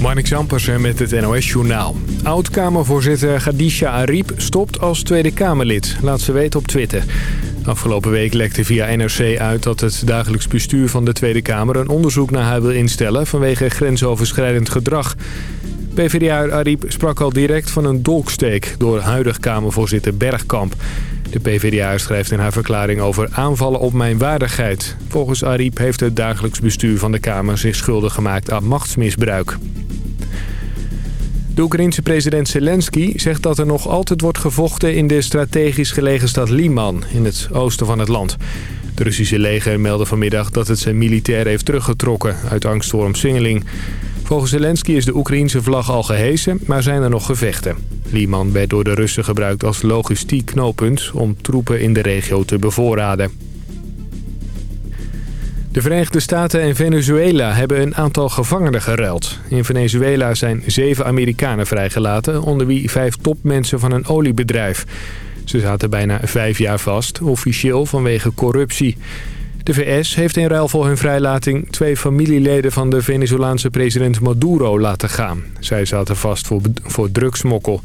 Marnik Zampersen met het NOS-journaal. Oud-Kamervoorzitter Khadija Ariep stopt als Tweede Kamerlid, laat ze weten op Twitter. Afgelopen week lekte via NRC uit dat het dagelijks bestuur van de Tweede Kamer... een onderzoek naar haar wil instellen vanwege grensoverschrijdend gedrag. PvdA Ariep sprak al direct van een dolksteek door huidig Kamervoorzitter Bergkamp. De PvdA schrijft in haar verklaring over aanvallen op mijn waardigheid. Volgens Ariep heeft het dagelijks bestuur van de Kamer zich schuldig gemaakt aan machtsmisbruik. De Oekraïense president Zelensky zegt dat er nog altijd wordt gevochten in de strategisch gelegen stad Liman in het oosten van het land. De Russische leger meldde vanmiddag dat het zijn militair heeft teruggetrokken uit angst voor omsingeling. Volgens Zelensky is de Oekraïense vlag al gehesen, maar zijn er nog gevechten. Liman werd door de Russen gebruikt als logistiek knooppunt om troepen in de regio te bevoorraden. De Verenigde Staten en Venezuela hebben een aantal gevangenen geruild. In Venezuela zijn zeven Amerikanen vrijgelaten, onder wie vijf topmensen van een oliebedrijf. Ze zaten bijna vijf jaar vast, officieel vanwege corruptie. De VS heeft in ruil voor hun vrijlating twee familieleden van de Venezolaanse president Maduro laten gaan. Zij zaten vast voor, voor drugsmokkel.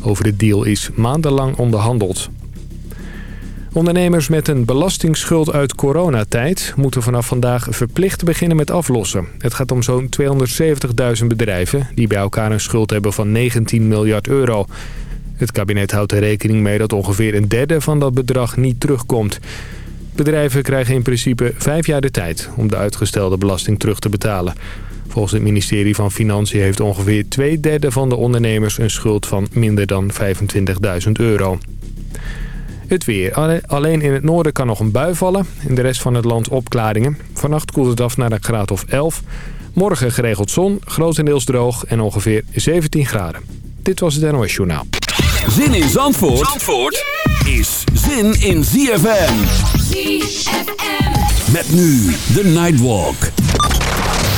Over de deal is maandenlang onderhandeld. Ondernemers met een belastingsschuld uit coronatijd moeten vanaf vandaag verplicht beginnen met aflossen. Het gaat om zo'n 270.000 bedrijven die bij elkaar een schuld hebben van 19 miljard euro. Het kabinet houdt er rekening mee dat ongeveer een derde van dat bedrag niet terugkomt. Bedrijven krijgen in principe vijf jaar de tijd om de uitgestelde belasting terug te betalen. Volgens het ministerie van Financiën heeft ongeveer twee derde van de ondernemers een schuld van minder dan 25.000 euro. Het weer. Alleen in het noorden kan nog een bui vallen. In de rest van het land opklaringen. Vannacht koelt het af naar een graad of 11. Morgen geregeld zon, grotendeels droog en ongeveer 17 graden. Dit was het NOS Journaal. Zin in Zandvoort, Zandvoort is zin in ZFM. ZFM. Met nu de Nightwalk.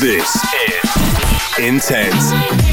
This is Intense.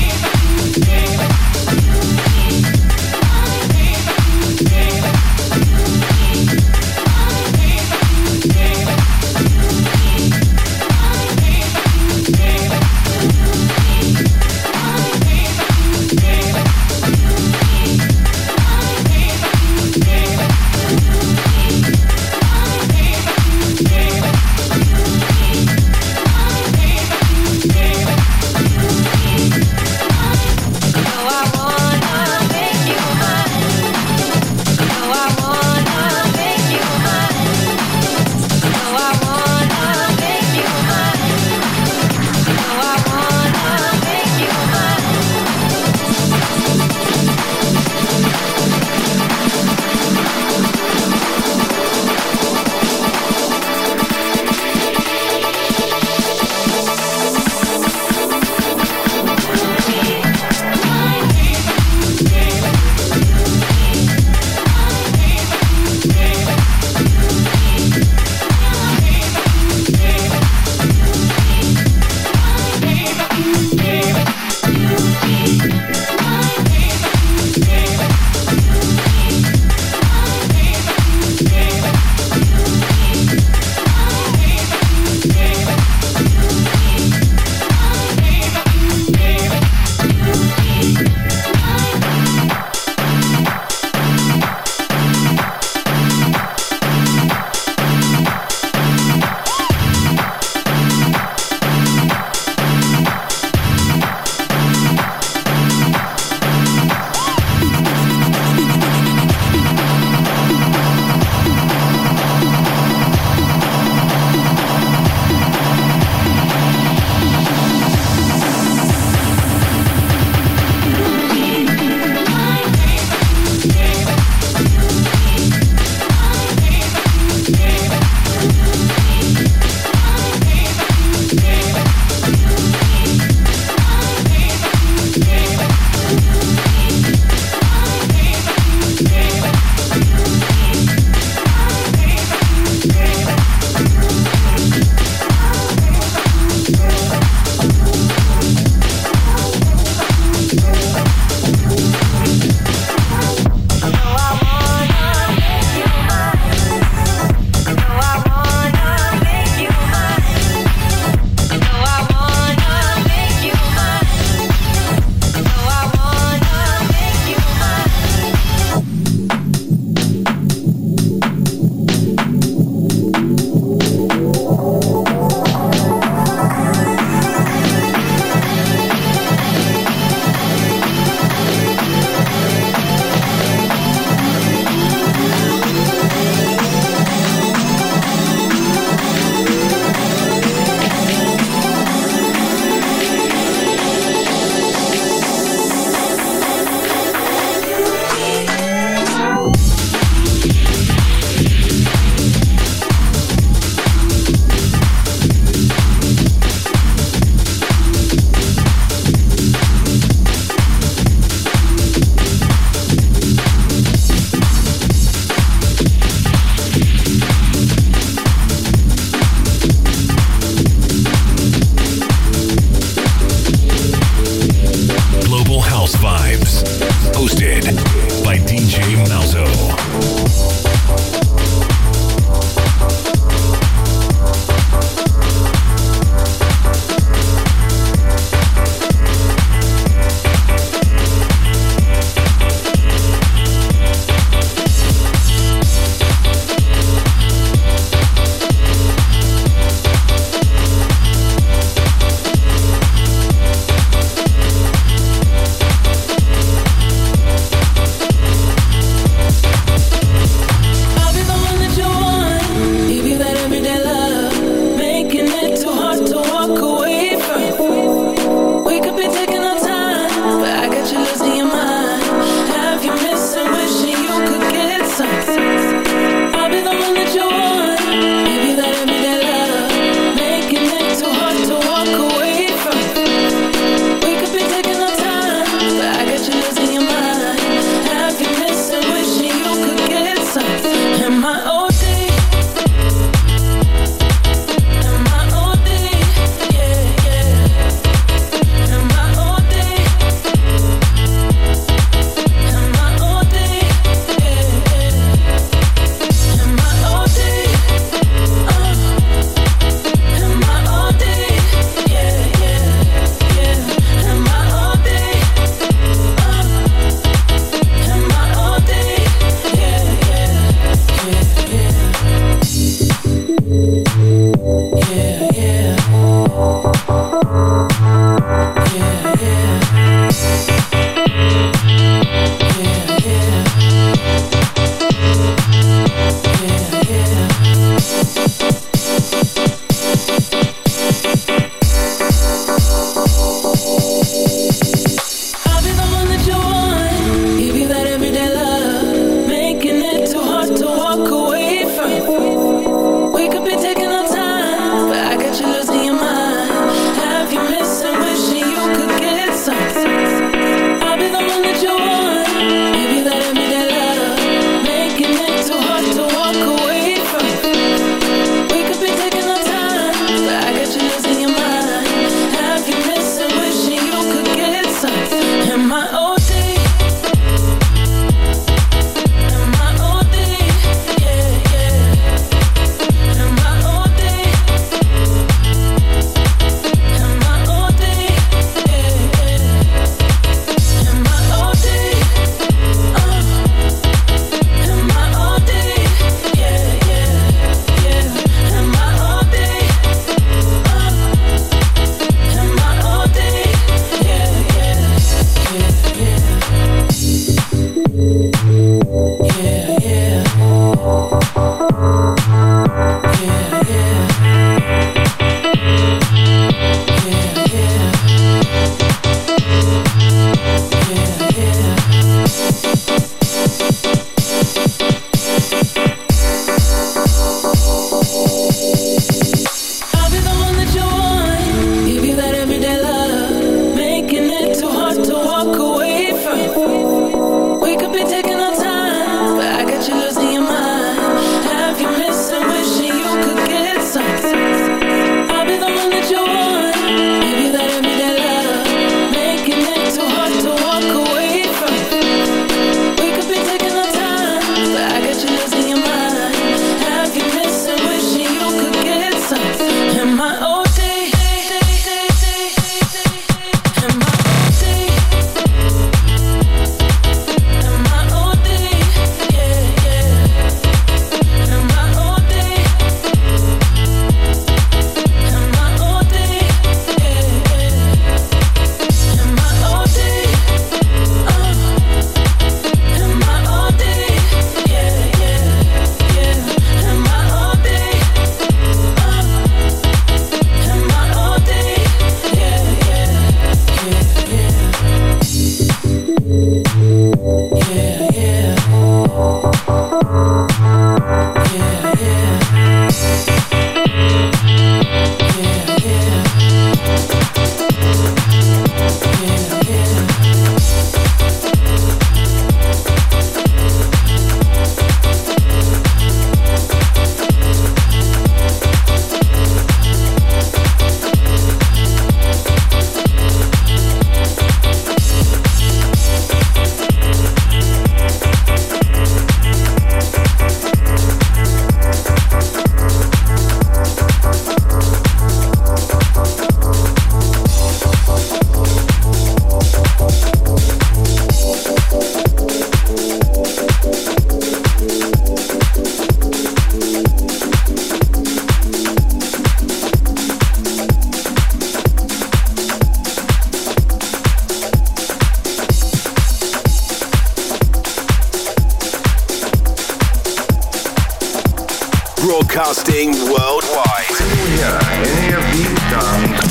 Broadcasting worldwide.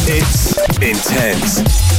It's intense.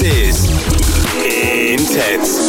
Is Intense.